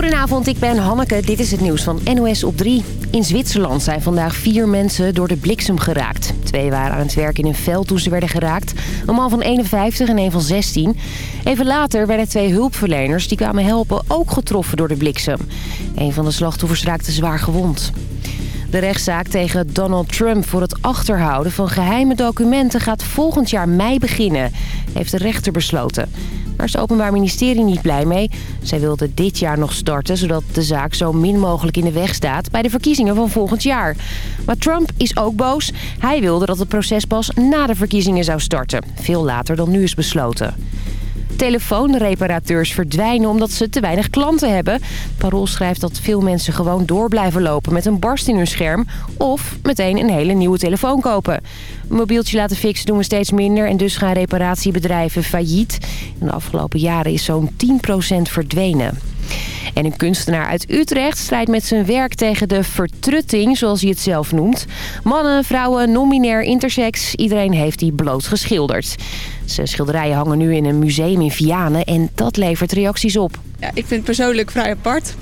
Goedenavond, ik ben Hanneke. Dit is het nieuws van NOS op 3. In Zwitserland zijn vandaag vier mensen door de bliksem geraakt. Twee waren aan het werk in een veld toen ze werden geraakt. Een man van 51 en een van 16. Even later werden twee hulpverleners die kwamen helpen ook getroffen door de bliksem. Een van de slachtoffers raakte zwaar gewond. De rechtszaak tegen Donald Trump voor het achterhouden van geheime documenten gaat volgend jaar mei beginnen, heeft de rechter besloten. Daar is het Openbaar Ministerie niet blij mee. Zij wilde dit jaar nog starten, zodat de zaak zo min mogelijk in de weg staat bij de verkiezingen van volgend jaar. Maar Trump is ook boos. Hij wilde dat het proces pas na de verkiezingen zou starten. Veel later dan nu is besloten. Telefoonreparateurs verdwijnen omdat ze te weinig klanten hebben. Parool schrijft dat veel mensen gewoon door blijven lopen met een barst in hun scherm... of meteen een hele nieuwe telefoon kopen. Mobieltje laten fixen doen we steeds minder en dus gaan reparatiebedrijven failliet. In de afgelopen jaren is zo'n 10% verdwenen. En een kunstenaar uit Utrecht strijdt met zijn werk tegen de vertrutting, zoals hij het zelf noemt. Mannen, vrouwen, non-binair, intersex, iedereen heeft die bloot geschilderd. Zijn schilderijen hangen nu in een museum in Vianen en dat levert reacties op. Ja, ik vind het persoonlijk vrij apart.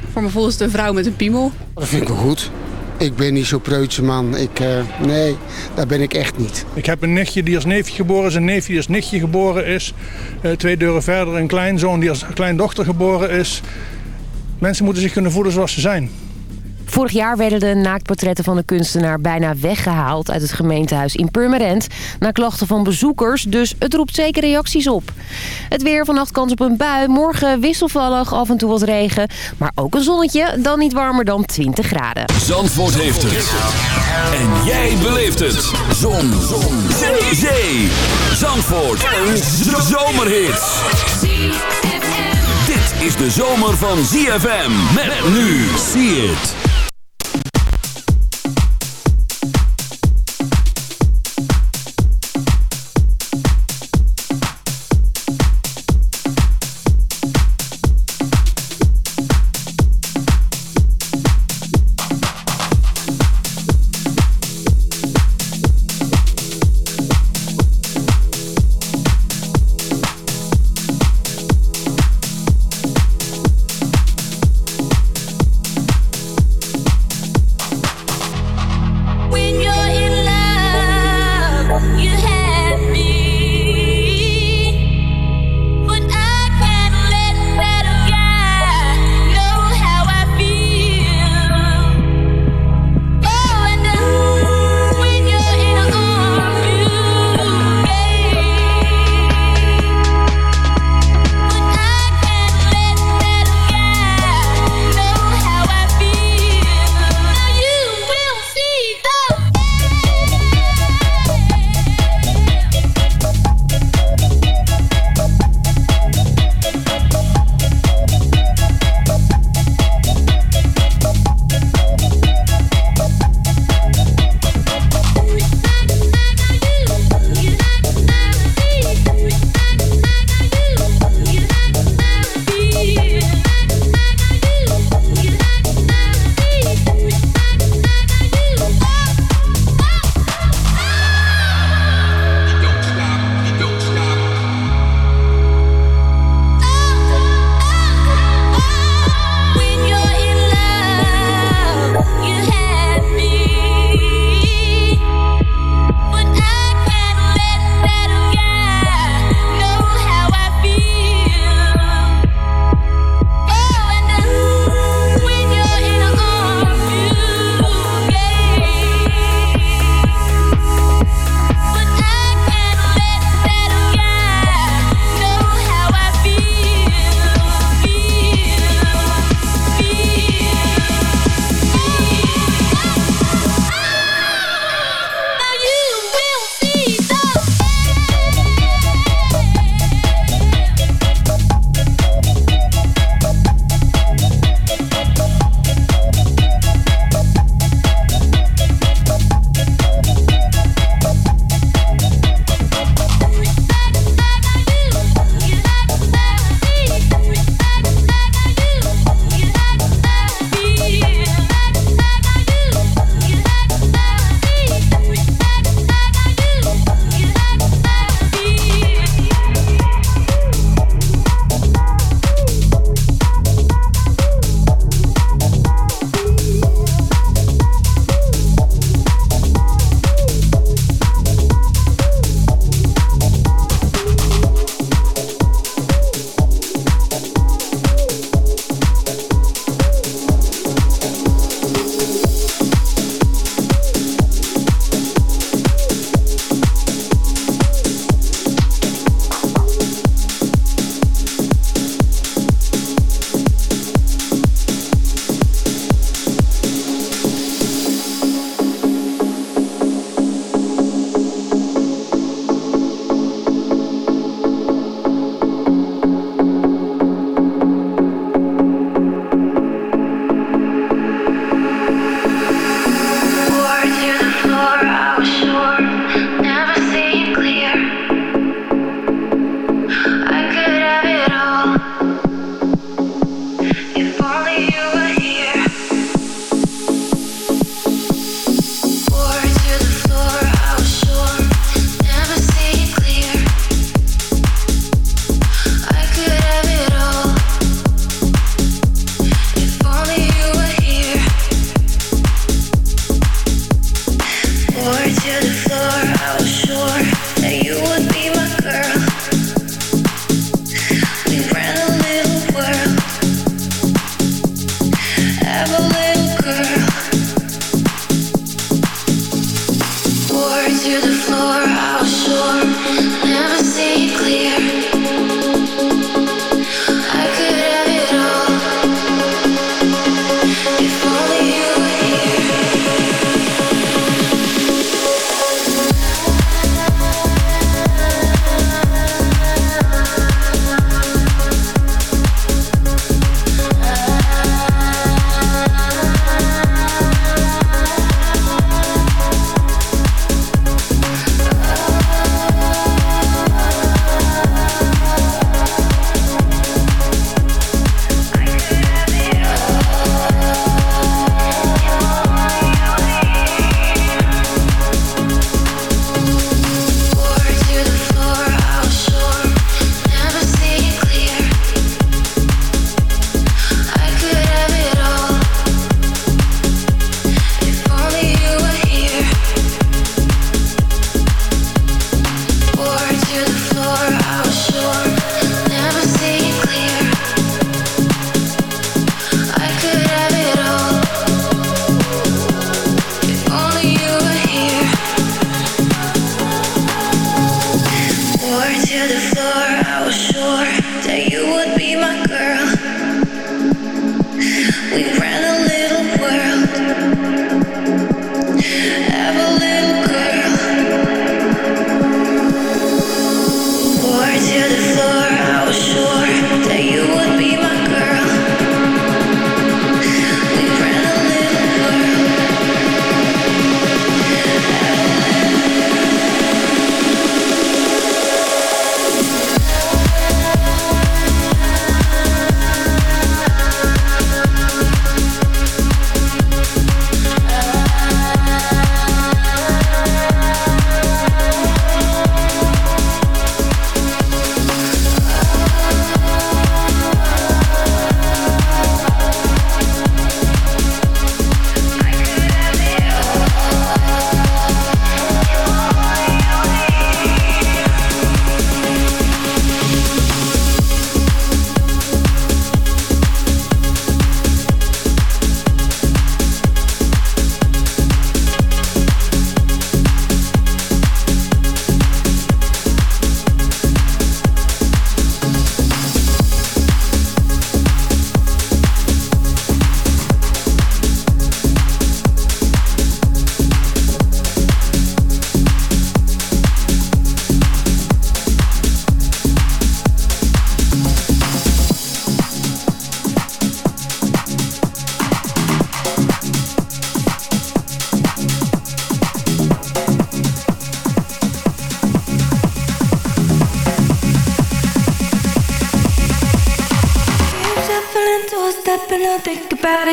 Voor mijn gevoel is het een vrouw met een piemel. Dat vind ik wel goed. Ik ben niet zo'n preutse man. Ik, uh, nee, daar ben ik echt niet. Ik heb een nichtje die als neefje geboren is, een neefje die als nichtje geboren is. Uh, twee deuren verder een kleinzoon die als kleindochter geboren is. Mensen moeten zich kunnen voelen zoals ze zijn. Vorig jaar werden de naaktportretten van de kunstenaar bijna weggehaald uit het gemeentehuis in Purmerend. Na klachten van bezoekers, dus het roept zeker reacties op. Het weer vannacht kans op een bui, morgen wisselvallig, af en toe wat regen. Maar ook een zonnetje, dan niet warmer dan 20 graden. Zandvoort heeft het. En jij beleeft het. Zon. Zon. Zee. Zee. Zandvoort. Een zomerhit. Dit is de zomer van ZFM. Met nu. See it.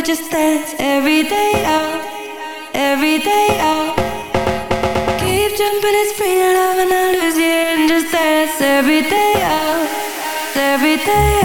just dance every day out, every day out. Keep jumping, it's free love, and I lose you. And just dance every day out, every day out.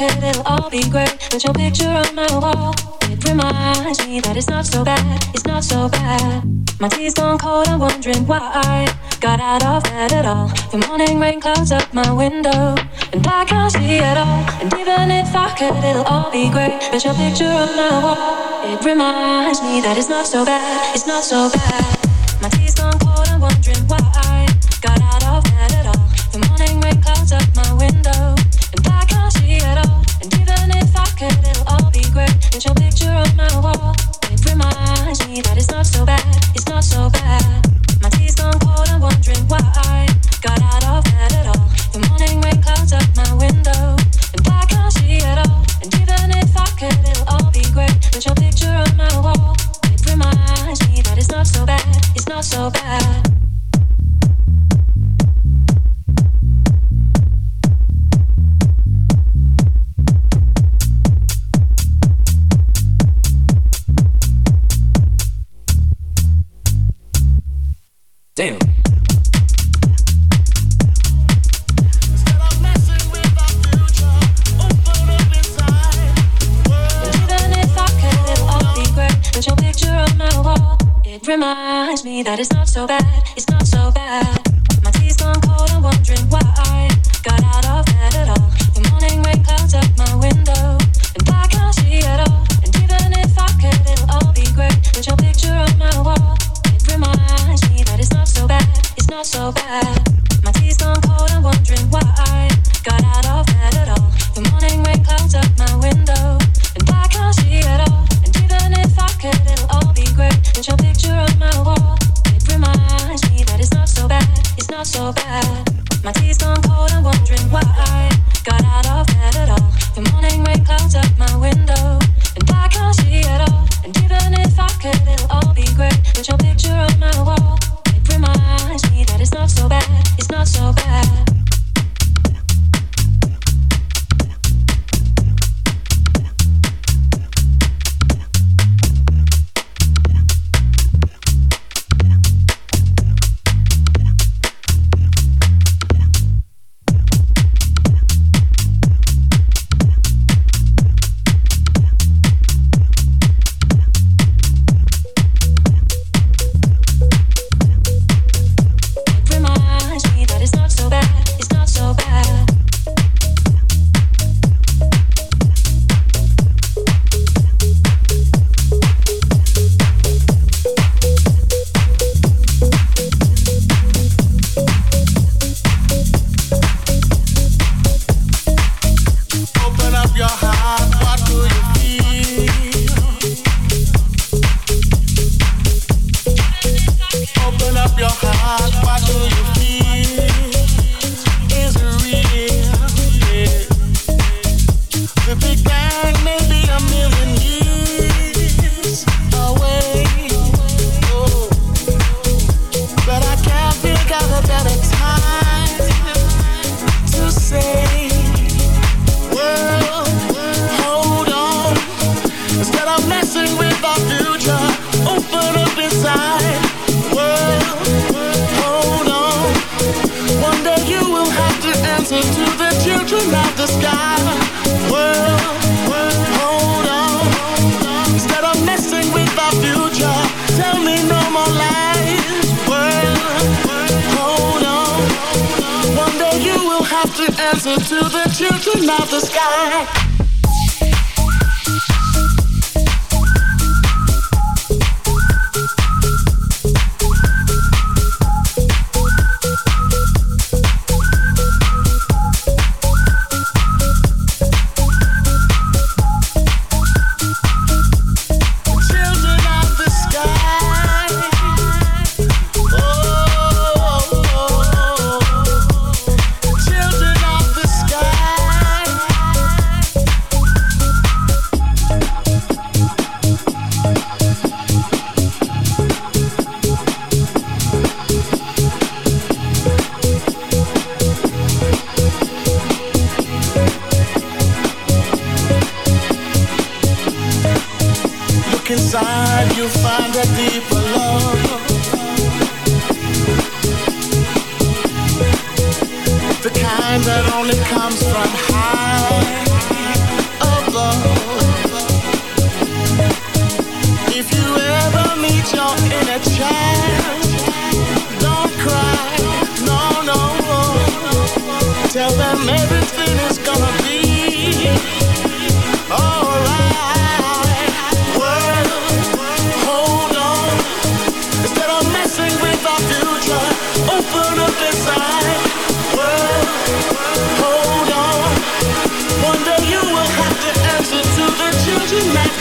could, it'll all be great. Put your picture on my wall. It reminds me that it's not so bad, it's not so bad. My tea's gone cold, I'm wondering why I got out of bed at all. The morning rain clouds up my window, and I can't see at all. And even if I could, it'll all be great. Put your picture on my wall. It reminds me that it's not so bad, it's not so bad. My tea's gone cold, I'm wondering why I got out of bed at all. The morning rain clouds up my window. Your picture on my wall, it reminds me that it's not so bad, it's reaching out the sky. left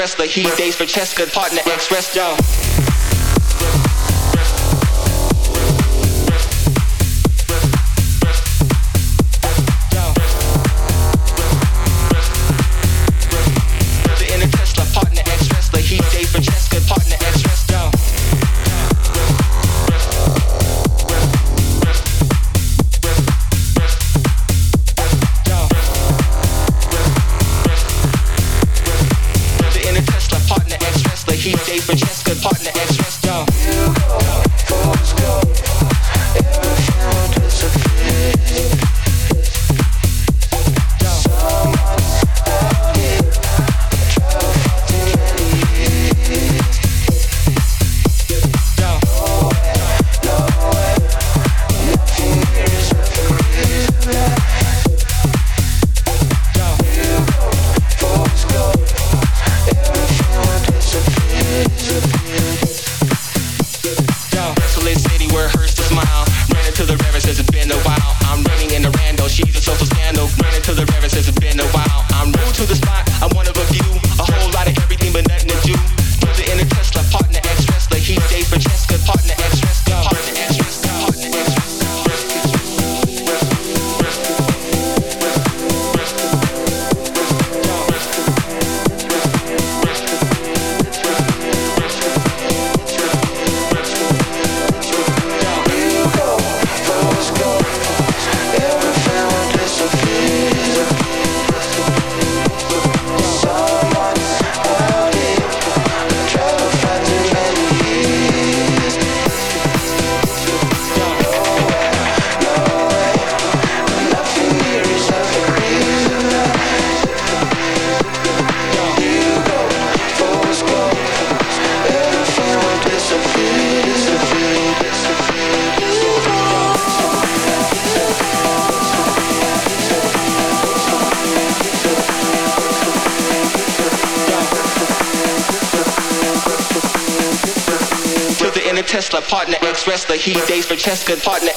wrestler, heat days for Cheska, partner, express wrestler. keep for just dress the heat days for chess good partner.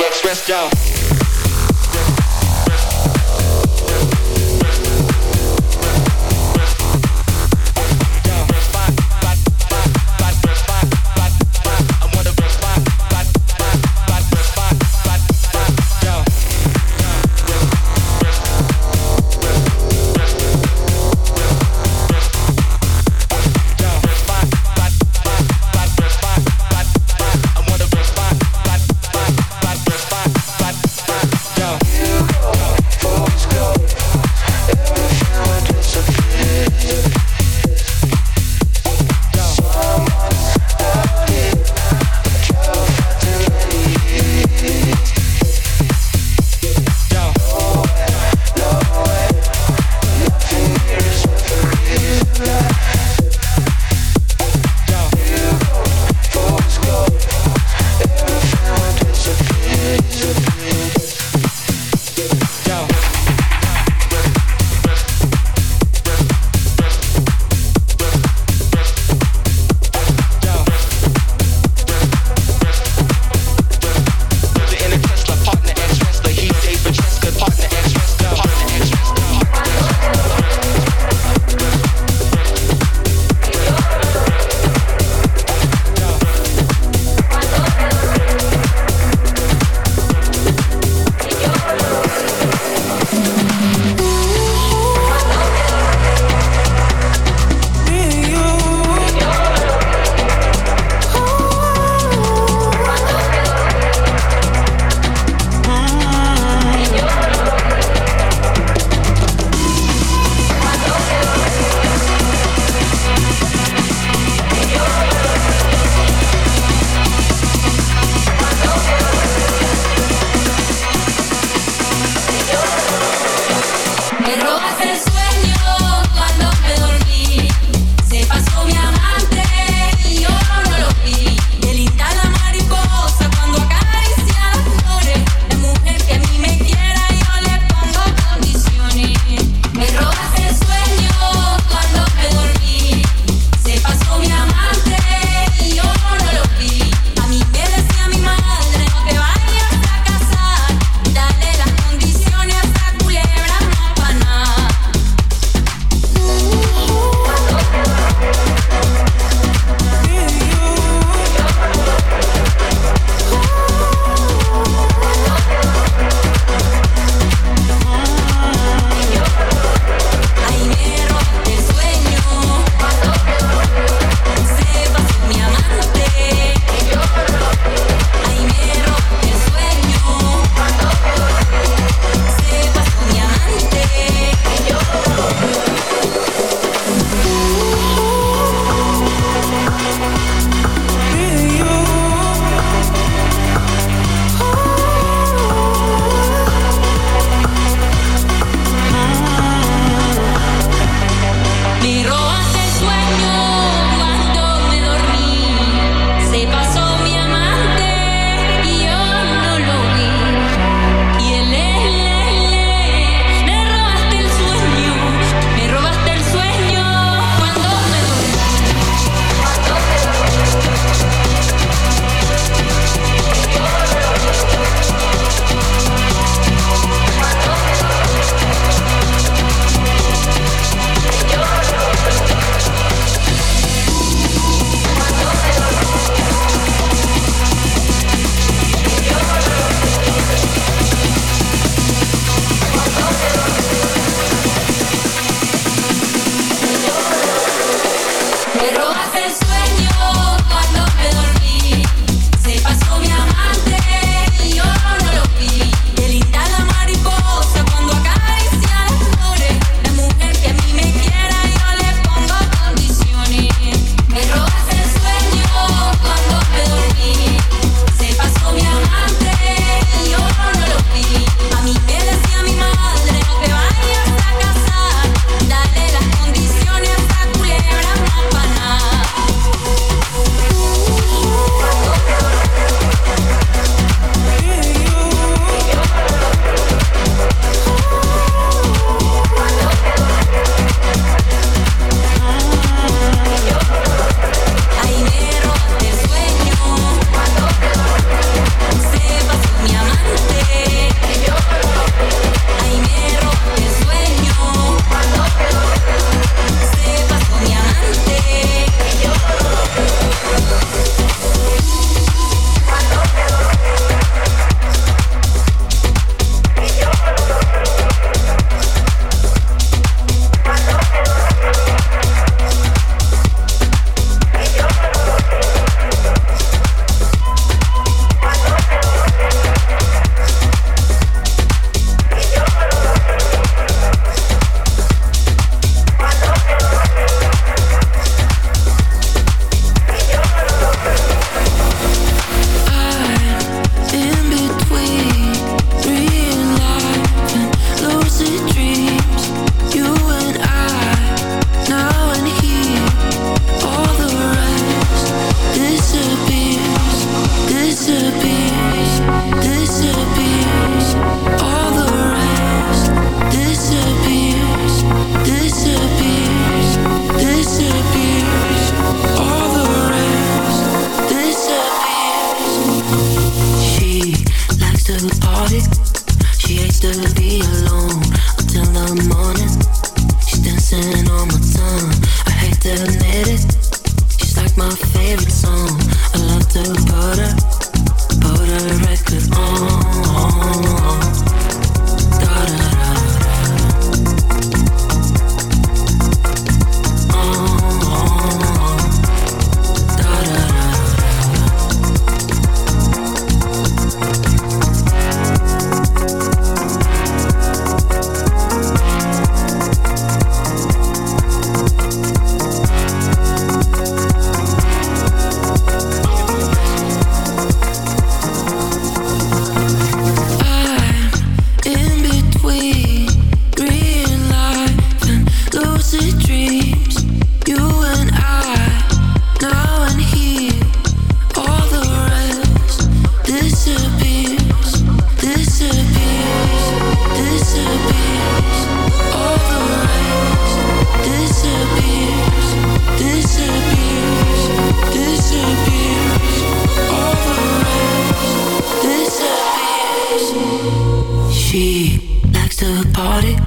She likes to party.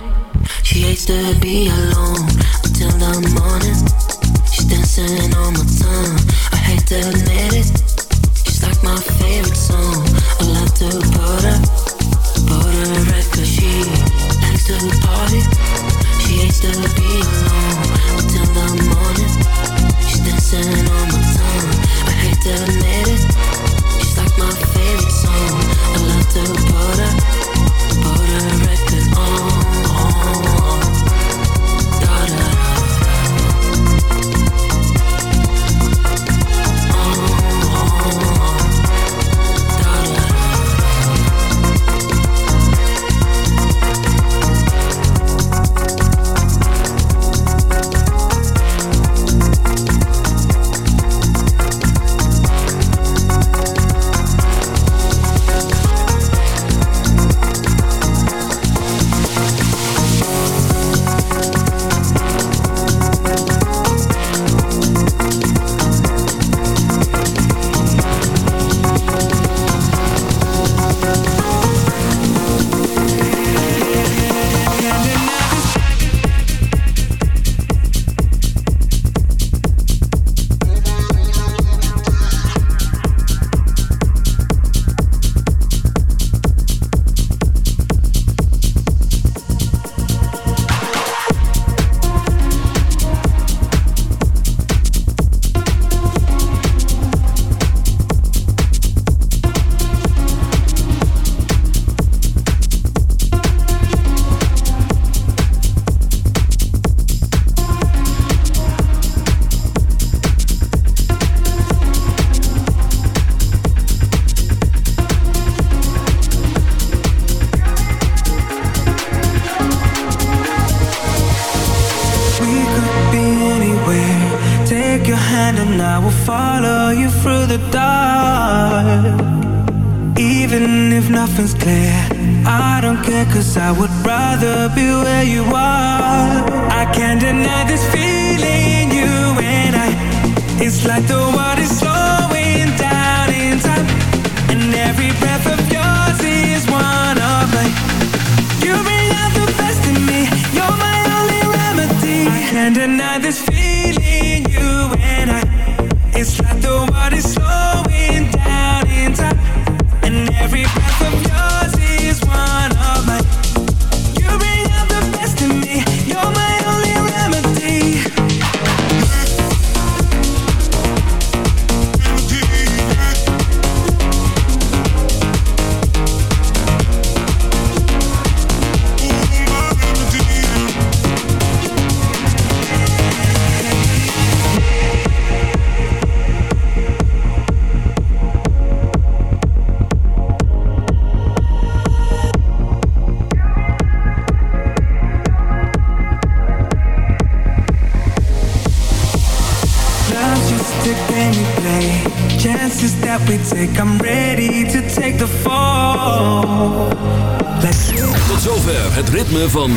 She hates to be alone until the morning. She's dancing on my tongue. I hate to admit it. She's like my favorite song. I love to put her, put her right. She likes to party. She hates to be alone.